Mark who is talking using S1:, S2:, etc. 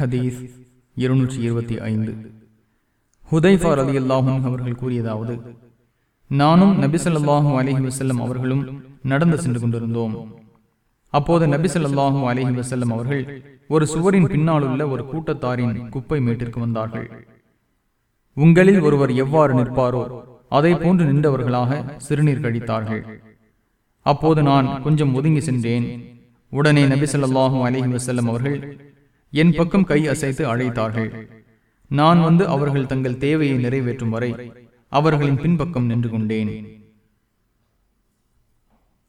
S1: ஹதீஸ் இருநூற்றி இருபத்தி ஐந்து. ஹுதைஃபா ரதி அல்லாஹும் அவர்கள் கூறியதாவது நானும் நபிசல்லாஹூ அலஹி வசல்லம் அவர்களும் நடந்து சென்று கொண்டிருந்தோம். அப்போது நபிசல்லாஹூ அலஹி வசல்லம் அவர்கள் ஒரு சுவரின் பின்னாலுள்ள ஒரு கூட்டத்தாரின் குப்பை மேட்டிற்கு வந்தார்கள். உங்களில் ஒருவர் எவ்வாறு நிற்பாரோ அதை போன்று நின்றவர்களாக சிறுநீர் கழித்தார்கள். அப்போது நான் கொஞ்சம் ஒதுங்கி சென்றேன். உடனே நபிசல்லாஹூ அலஹி வசல்லம் அவர்கள் என் பக்கம் கை அசைத்து அழைத்தார்கள். நான் வந்து அவர்கள் தங்கள் தேவையை நிறைவேற்றும் வரை அவர்களின் பின்பக்கம் நின்று கொண்டேன்.